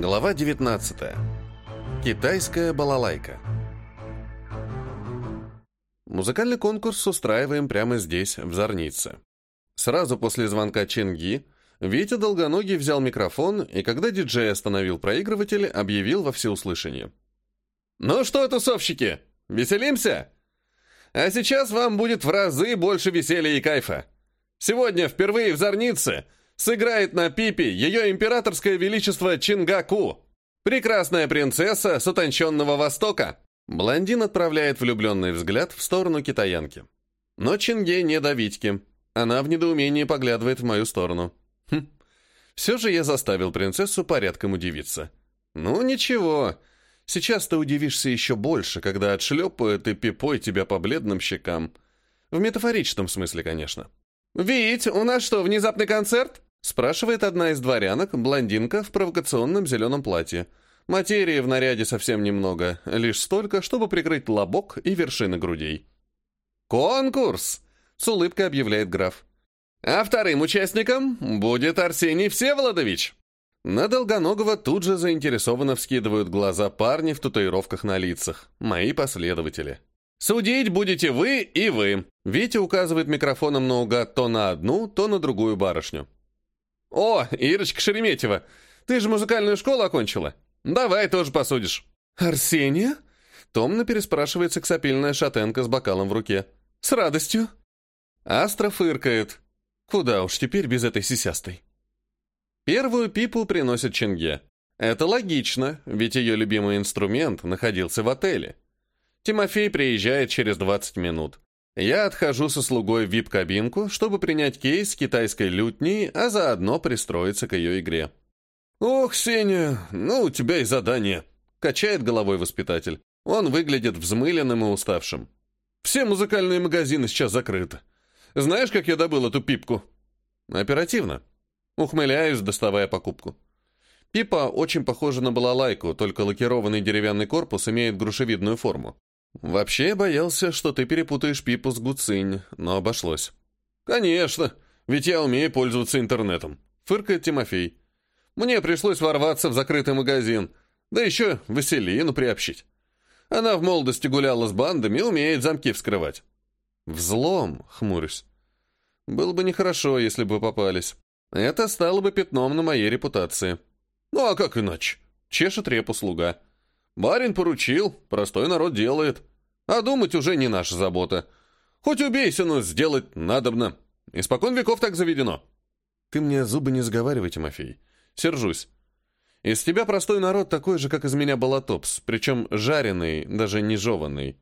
Глава 19. Китайская балалайка. Музыкальный конкурс устраиваем прямо здесь, в Зорнице. Сразу после звонка Ченги Витя Долгоногий взял микрофон и, когда диджей остановил проигрыватель, объявил во всеуслышание. «Ну что, тусовщики, веселимся? А сейчас вам будет в разы больше веселья и кайфа. Сегодня впервые в Зорнице сыграет на пипе ее императорское величество Чингаку, прекрасная принцесса с утонченного Востока». Блондин отправляет влюбленный взгляд в сторону китаянки. Но Чинге не до Витьки. Она в недоумении поглядывает в мою сторону. Хм. Все же я заставил принцессу порядком удивиться. Ну, ничего. Сейчас ты удивишься еще больше, когда отшлепает и пипой тебя по бледным щекам. В метафоричном смысле, конечно. «Вить, у нас что, внезапный концерт?» Спрашивает одна из дворянок, блондинка в провокационном зеленом платье. Материи в наряде совсем немного, лишь столько, чтобы прикрыть лобок и вершины грудей. «Конкурс!» С улыбкой объявляет граф. А вторым участником будет Арсений Всеволодович. На Долгоногого тут же заинтересованно вскидывают глаза парни в татуировках на лицах. Мои последователи. Судить будете вы и вы. Витя указывает микрофоном наугад то на одну, то на другую барышню. О, Ирочка Шереметьева, ты же музыкальную школу окончила. Давай тоже посудишь. Арсения? Томно переспрашивает сексапильная шатенка с бокалом в руке. С радостью. Астра фыркает. Куда уж теперь без этой сисястой. Первую пипу приносит Ченге. Это логично, ведь ее любимый инструмент находился в отеле. Тимофей приезжает через 20 минут. Я отхожу со слугой в вип-кабинку, чтобы принять кейс китайской лютней, а заодно пристроиться к ее игре. «Ох, Сеня, ну у тебя и задание», — качает головой воспитатель. Он выглядит взмыленным и уставшим. «Все музыкальные магазины сейчас закрыты. Знаешь, как я добыл эту пипку?» «Оперативно». Ухмыляюсь, доставая покупку. Пипа очень похожа на балалайку, только лакированный деревянный корпус имеет грушевидную форму. Вообще боялся, что ты перепутаешь пипу с гуцинь, но обошлось. «Конечно, ведь я умею пользоваться интернетом», — фыркает Тимофей. «Мне пришлось ворваться в закрытый магазин, да еще Василину приобщить. Она в молодости гуляла с бандами и умеет замки вскрывать». «Взлом», — хмурюсь. Было бы нехорошо, если бы попались. Это стало бы пятном на моей репутации. Ну а как иначе? Чешет репу слуга. Барин поручил, простой народ делает. А думать уже не наша забота. Хоть убейся, но сделать надобно. Испокон веков так заведено. Ты мне зубы не заговаривай, Тимофей. Сержусь. Из тебя простой народ такой же, как из меня балатопс, причем жареный, даже не жеванный.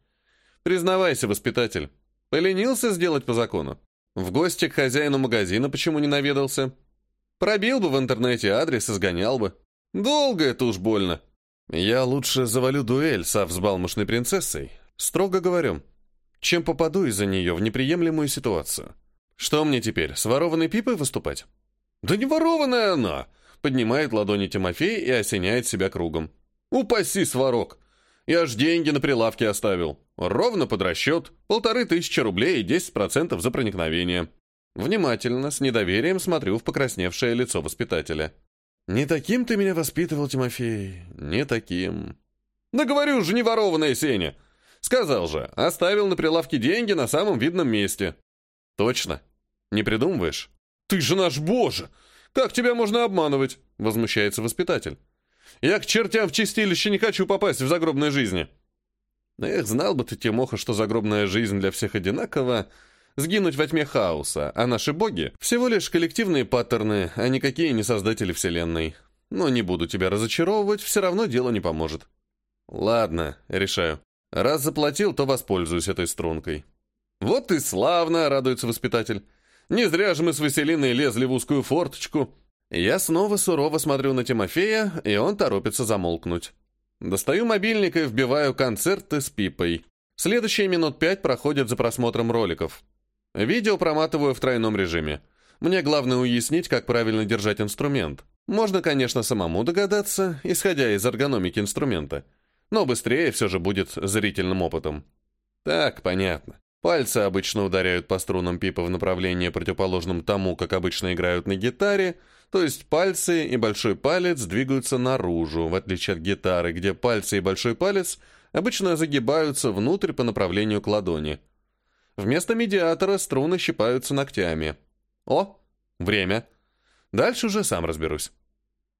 Признавайся, воспитатель, поленился сделать по закону? В гости к хозяину магазина почему не наведался? Пробил бы в интернете адрес и сгонял бы. Долго это уж больно. Я лучше завалю дуэль со взбалмошной принцессой, строго говорю, чем попаду из-за нее в неприемлемую ситуацию. Что мне теперь, с ворованной пипой выступать? Да не ворованная она! Поднимает ладони Тимофей и осеняет себя кругом. Упаси, сварок! Я ж деньги на прилавке оставил. Ровно под расчет. Полторы тысячи рублей и 10% за проникновение. Внимательно, с недоверием смотрю в покрасневшее лицо воспитателя. «Не таким ты меня воспитывал, Тимофей, не таким». «Да говорю же, не ворованная Сеня!» «Сказал же, оставил на прилавке деньги на самом видном месте». «Точно? Не придумываешь?» «Ты же наш боже! Как тебя можно обманывать?» — возмущается воспитатель. Я к чертям в чистилище не хочу попасть в загробной жизни. Эх, знал бы ты, Тимоха, что загробная жизнь для всех одинакова, сгинуть во тьме хаоса, а наши боги — всего лишь коллективные паттерны, а никакие не создатели вселенной. Но не буду тебя разочаровывать, все равно дело не поможет. Ладно, решаю. Раз заплатил, то воспользуюсь этой стрункой. Вот и славно, радуется воспитатель. Не зря же мы с Василиной лезли в узкую форточку. Я снова сурово смотрю на Тимофея, и он торопится замолкнуть. Достаю мобильник и вбиваю концерты с Пипой. Следующие минут пять проходят за просмотром роликов. Видео проматываю в тройном режиме. Мне главное уяснить, как правильно держать инструмент. Можно, конечно, самому догадаться, исходя из эргономики инструмента. Но быстрее все же будет зрительным опытом. Так, понятно. Пальцы обычно ударяют по струнам пипа в направлении противоположном тому, как обычно играют на гитаре, То есть пальцы и большой палец двигаются наружу, в отличие от гитары, где пальцы и большой палец обычно загибаются внутрь по направлению к ладони. Вместо медиатора струны щипаются ногтями. О, время. Дальше уже сам разберусь.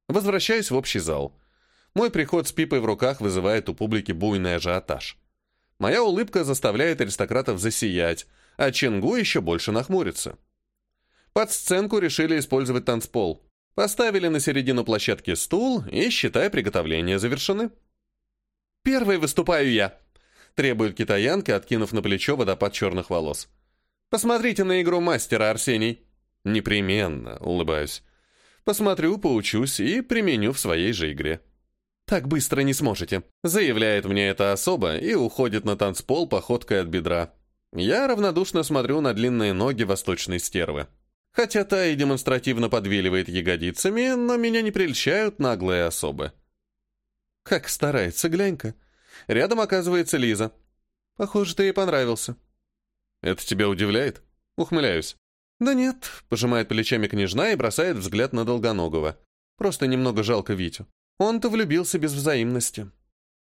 Возвращаюсь в общий зал. Мой приход с пипой в руках вызывает у публики буйный ажиотаж. Моя улыбка заставляет аристократов засиять, а Ченгу еще больше нахмурится. Под сценку решили использовать танцпол. Поставили на середину площадки стул и, считай, приготовления завершены. «Первой выступаю я», — требует китаянка, откинув на плечо водопад черных волос. «Посмотрите на игру мастера, Арсений». «Непременно», — улыбаюсь. «Посмотрю, поучусь и применю в своей же игре». «Так быстро не сможете», — заявляет мне эта особа и уходит на танцпол походкой от бедра. Я равнодушно смотрю на длинные ноги восточной стервы. Хотя та и демонстративно подвиливает ягодицами, но меня не прельщают наглые особы. Как старается, глянь-ка. Рядом оказывается Лиза. Похоже, ты ей понравился. Это тебя удивляет? Ухмыляюсь. Да нет, пожимает плечами княжна и бросает взгляд на Долгоногого. Просто немного жалко Витю. Он-то влюбился без взаимности.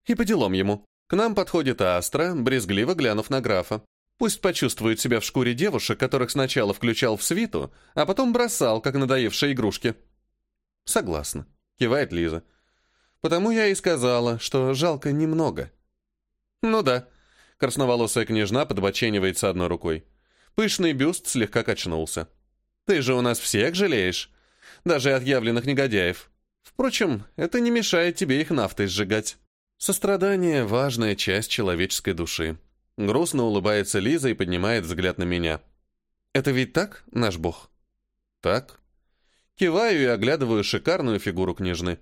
И по делам ему. К нам подходит Астра, брезгливо глянув на графа. Пусть почувствует себя в шкуре девушек, которых сначала включал в свиту, а потом бросал, как надоевшие игрушки. Согласна, кивает Лиза. Потому я и сказала, что жалко немного. Ну да, красноволосая княжна подбоченивается одной рукой. Пышный бюст слегка качнулся. Ты же у нас всех жалеешь, даже отъявленных негодяев. Впрочем, это не мешает тебе их нафтой сжигать. Сострадание – важная часть человеческой души. Грустно улыбается Лиза и поднимает взгляд на меня. «Это ведь так, наш бог?» «Так». Киваю и оглядываю шикарную фигуру княжны.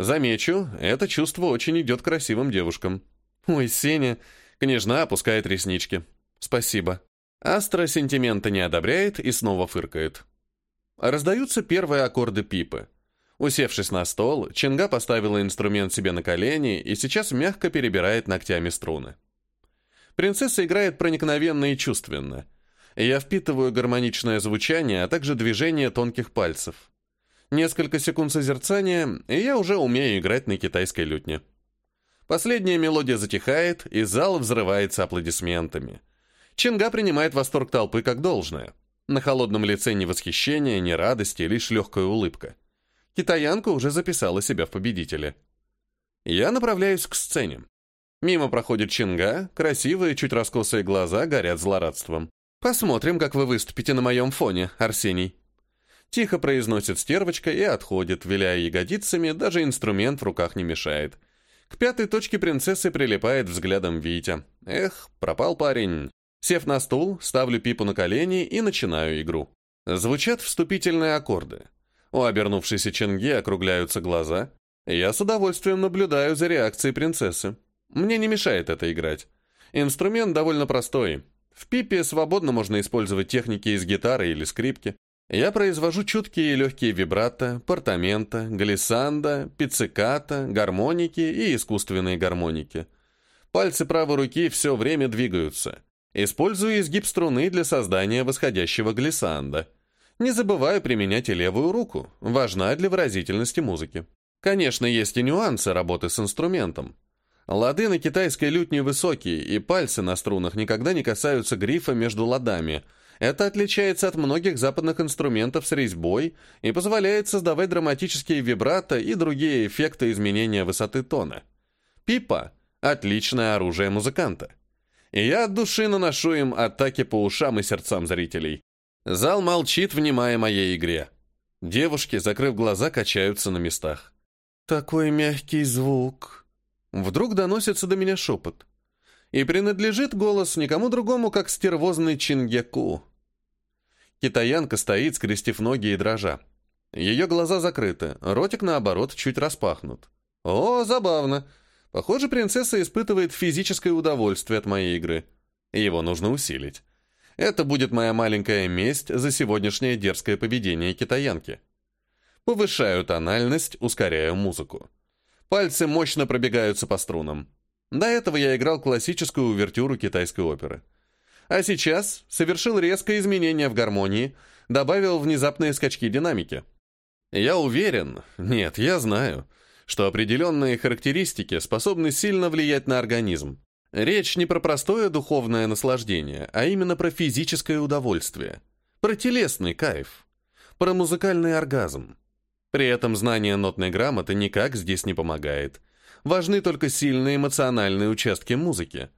Замечу, это чувство очень идет красивым девушкам. «Ой, Сеня!» Княжна опускает реснички. «Спасибо». Астра сентимента не одобряет и снова фыркает. Раздаются первые аккорды пипы. Усевшись на стол, Ченга поставила инструмент себе на колени и сейчас мягко перебирает ногтями струны. Принцесса играет проникновенно и чувственно. Я впитываю гармоничное звучание, а также движение тонких пальцев. Несколько секунд созерцания, и я уже умею играть на китайской лютне. Последняя мелодия затихает, и зал взрывается аплодисментами. Ченга принимает восторг толпы как должное. На холодном лице ни восхищения, ни радости, лишь легкая улыбка. Китаянка уже записала себя в победителе. Я направляюсь к сцене. Мимо проходит Чинга, красивые, чуть раскосые глаза горят злорадством. «Посмотрим, как вы выступите на моем фоне, Арсений». Тихо произносит стервочка и отходит, виляя ягодицами, даже инструмент в руках не мешает. К пятой точке принцессы прилипает взглядом Витя. Эх, пропал парень. Сев на стул, ставлю пипу на колени и начинаю игру. Звучат вступительные аккорды. У обернувшейся Ченги округляются глаза. Я с удовольствием наблюдаю за реакцией принцессы. Мне не мешает это играть. Инструмент довольно простой. В пипе свободно можно использовать техники из гитары или скрипки. Я произвожу чуткие и легкие вибрато, портамента, глиссанда, пицциката, гармоники и искусственные гармоники. Пальцы правой руки все время двигаются. Использую изгиб струны для создания восходящего глиссанда – не забываю применять и левую руку, важна для выразительности музыки. Конечно, есть и нюансы работы с инструментом. Лады на китайской лютне высокие, и пальцы на струнах никогда не касаются грифа между ладами. Это отличается от многих западных инструментов с резьбой и позволяет создавать драматические вибрато и другие эффекты изменения высоты тона. Пипа – отличное оружие музыканта. И я от души наношу им атаки по ушам и сердцам зрителей. Зал молчит, внимая моей игре. Девушки, закрыв глаза, качаются на местах. «Такой мягкий звук!» Вдруг доносится до меня шепот. И принадлежит голос никому другому, как стервозный Чингеку. Китаянка стоит, скрестив ноги и дрожа. Ее глаза закрыты, ротик, наоборот, чуть распахнут. О, забавно. Похоже, принцесса испытывает физическое удовольствие от моей игры. Его нужно усилить. Это будет моя маленькая месть за сегодняшнее дерзкое поведение китаянки. Повышаю тональность, ускоряю музыку. Пальцы мощно пробегаются по струнам. До этого я играл классическую увертюру китайской оперы. А сейчас совершил резкое изменение в гармонии, добавил внезапные скачки динамики. Я уверен, нет, я знаю, что определенные характеристики способны сильно влиять на организм. Речь не про простое духовное наслаждение, а именно про физическое удовольствие, про телесный кайф, про музыкальный оргазм. При этом знание нотной грамоты никак здесь не помогает. Важны только сильные эмоциональные участки музыки.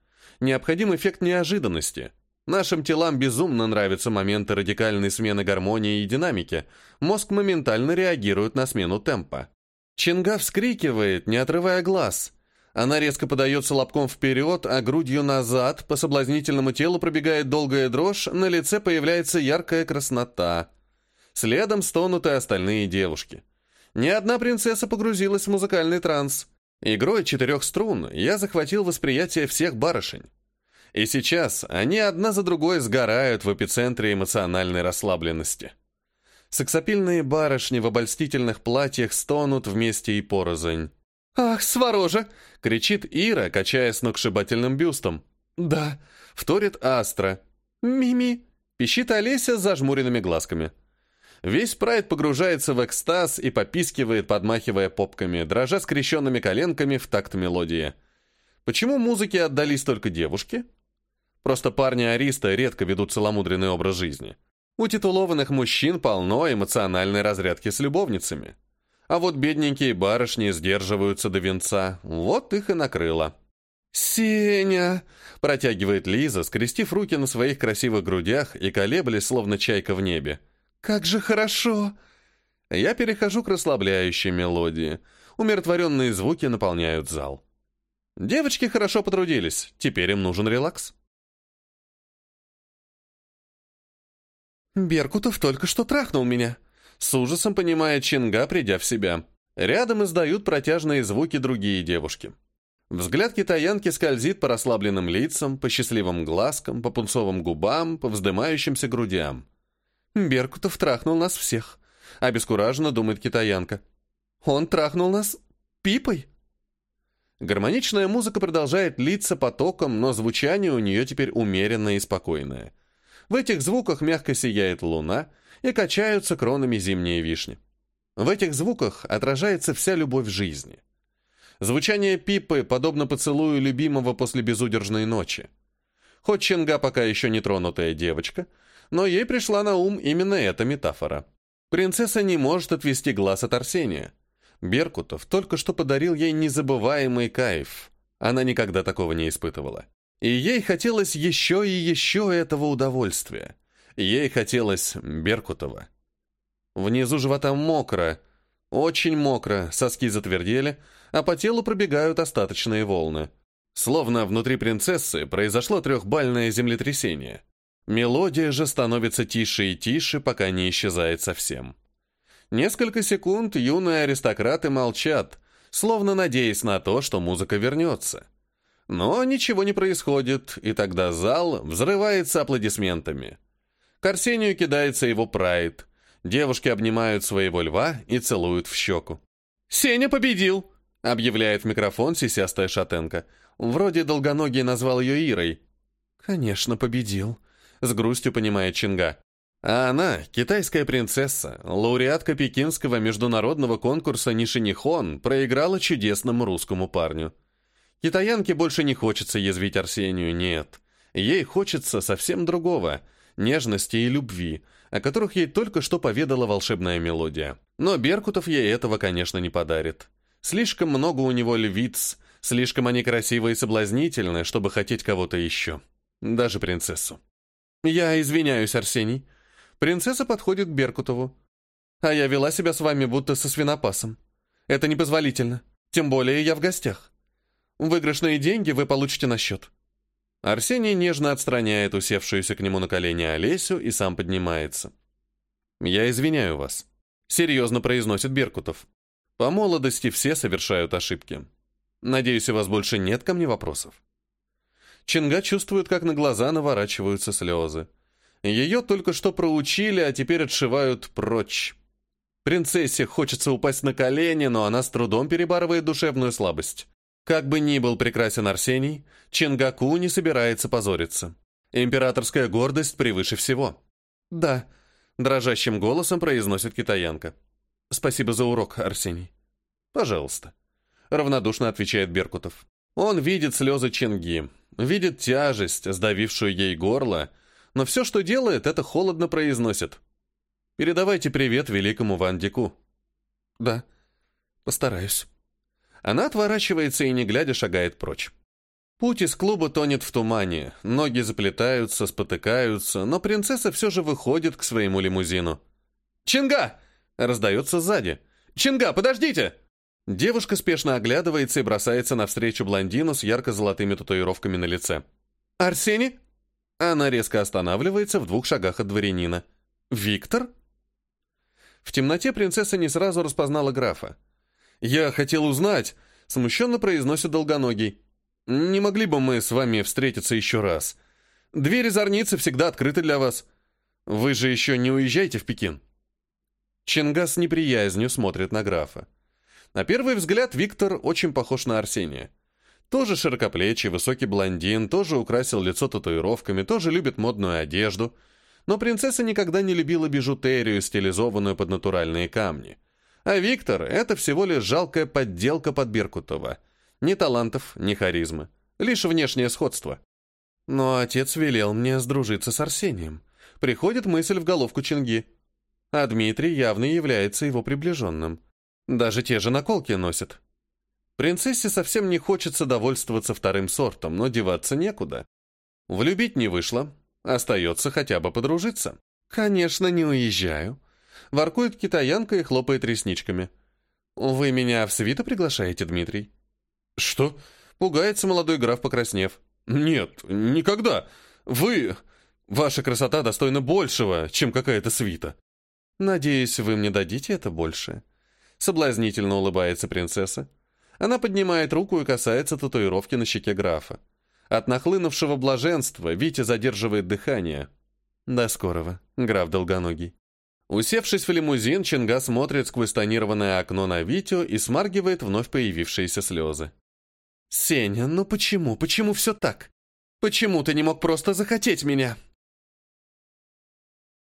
Необходим эффект неожиданности. Нашим телам безумно нравятся моменты радикальной смены гармонии и динамики. Мозг моментально реагирует на смену темпа. Чинга вскрикивает, не отрывая глаз. Она резко подается лобком вперед, а грудью назад, по соблазнительному телу пробегает долгая дрожь, на лице появляется яркая краснота. Следом стонут и остальные девушки. Ни одна принцесса погрузилась в музыкальный транс. Игрой четырех струн я захватил восприятие всех барышень. И сейчас они одна за другой сгорают в эпицентре эмоциональной расслабленности. Сексапильные барышни в обольстительных платьях стонут вместе и порознь. «Ах, сворожа!» — кричит Ира, качая сногсшибательным бюстом. «Да», — вторит Астра. «Мими!» — пищит Олеся с зажмуренными глазками. Весь прайд погружается в экстаз и попискивает, подмахивая попками, дрожа скрещенными коленками в такт мелодии. Почему музыке отдались только девушки? Просто парни Ариста редко ведут целомудренный образ жизни. У титулованных мужчин полно эмоциональной разрядки с любовницами. А вот бедненькие барышни сдерживаются до венца. Вот их и накрыло. «Сеня!» — протягивает Лиза, скрестив руки на своих красивых грудях и колеблясь, словно чайка в небе. «Как же хорошо!» Я перехожу к расслабляющей мелодии. Умиротворенные звуки наполняют зал. Девочки хорошо потрудились, теперь им нужен релакс. «Беркутов только что трахнул меня», — с ужасом понимает Чинга, придя в себя. Рядом издают протяжные звуки другие девушки. Взгляд китаянки скользит по расслабленным лицам, по счастливым глазкам, по пунцовым губам, по вздымающимся грудям. Беркутов трахнул нас всех. Обескураженно думает китаянка. Он трахнул нас пипой. Гармоничная музыка продолжает литься потоком, но звучание у нее теперь умеренное и спокойное. В этих звуках мягко сияет луна и качаются кронами зимние вишни. В этих звуках отражается вся любовь жизни. Звучание пипы подобно поцелую любимого после безудержной ночи. Хоть Ченга пока еще не тронутая девочка — но ей пришла на ум именно эта метафора. Принцесса не может отвести глаз от Арсения. Беркутов только что подарил ей незабываемый кайф. Она никогда такого не испытывала. И ей хотелось еще и еще этого удовольствия. Ей хотелось Беркутова. Внизу живота мокро, очень мокро, соски затвердели, а по телу пробегают остаточные волны. Словно внутри принцессы произошло трехбальное землетрясение. Мелодия же становится тише и тише, пока не исчезает совсем. Несколько секунд юные аристократы молчат, словно надеясь на то, что музыка вернется. Но ничего не происходит, и тогда зал взрывается аплодисментами. К Арсению кидается его прайд. Девушки обнимают своего льва и целуют в щеку. «Сеня победил!» — объявляет в микрофон сисястая шатенка. Вроде долгоногий назвал ее Ирой. «Конечно, победил», с грустью понимает Чинга. А она, китайская принцесса, лауреатка пекинского международного конкурса Нишинихон, проиграла чудесному русскому парню. Китаянке больше не хочется язвить Арсению, нет. Ей хочется совсем другого — нежности и любви, о которых ей только что поведала волшебная мелодия. Но Беркутов ей этого, конечно, не подарит. Слишком много у него львиц, слишком они красивы и соблазнительны, чтобы хотеть кого-то еще. Даже принцессу. «Я извиняюсь, Арсений». Принцесса подходит к Беркутову. «А я вела себя с вами будто со свинопасом. Это непозволительно. Тем более я в гостях. Выигрышные деньги вы получите на счет». Арсений нежно отстраняет усевшуюся к нему на колени Олесю и сам поднимается. «Я извиняю вас», — серьезно произносит Беркутов. «По молодости все совершают ошибки. Надеюсь, у вас больше нет ко мне вопросов». Чинга чувствует, как на глаза наворачиваются слезы. Ее только что проучили, а теперь отшивают прочь. Принцессе хочется упасть на колени, но она с трудом перебарывает душевную слабость. Как бы ни был прекрасен Арсений, Чингаку не собирается позориться. Императорская гордость превыше всего. «Да», — дрожащим голосом произносит китаянка. Спасибо за урок, Арсений. Пожалуйста. Равнодушно отвечает Беркутов. Он видит слезы Чинги, видит тяжесть, сдавившую ей горло, но все, что делает, это холодно произносит. Передавайте привет великому Вандику. Да, постараюсь. Она отворачивается и, не глядя, шагает прочь. Путь из клуба тонет в тумане, ноги заплетаются, спотыкаются, но принцесса все же выходит к своему лимузину. «Чинга!» — раздается сзади. «Чинга, подождите!» Девушка спешно оглядывается и бросается навстречу блондину с ярко-золотыми татуировками на лице. «Арсений?» Она резко останавливается в двух шагах от дворянина. «Виктор?» В темноте принцесса не сразу распознала графа. «Я хотел узнать», — смущенно произносит долгоногий. «Не могли бы мы с вами встретиться еще раз? Двери зорницы всегда открыты для вас. Вы же еще не уезжаете в Пекин?» Чингас неприязнью смотрит на графа. На первый взгляд Виктор очень похож на Арсения. Тоже широкоплечий, высокий блондин, тоже украсил лицо татуировками, тоже любит модную одежду. Но принцесса никогда не любила бижутерию, стилизованную под натуральные камни. А Виктор — это всего лишь жалкая подделка под Беркутова. Ни талантов, ни харизмы. Лишь внешнее сходство. Но отец велел мне сдружиться с Арсением. Приходит мысль в головку Чинги. А Дмитрий явно является его приближенным. Даже те же наколки носят. Принцессе совсем не хочется довольствоваться вторым сортом, но деваться некуда. Влюбить не вышло, остается хотя бы подружиться. Конечно, не уезжаю. Воркует китаянка и хлопает ресничками. «Вы меня в свито приглашаете, Дмитрий?» «Что?» — пугается молодой граф, покраснев. «Нет, никогда. Вы... Ваша красота достойна большего, чем какая-то свита». «Надеюсь, вы мне дадите это больше?» Соблазнительно улыбается принцесса. Она поднимает руку и касается татуировки на щеке графа. От нахлынувшего блаженства Витя задерживает дыхание. До скорого, граф Долгоногий. Усевшись в лимузин, Чинга смотрит сквозь тонированное окно на Витю и смаргивает вновь появившиеся слезы. «Сеня, ну почему, почему все так? Почему ты не мог просто захотеть меня?»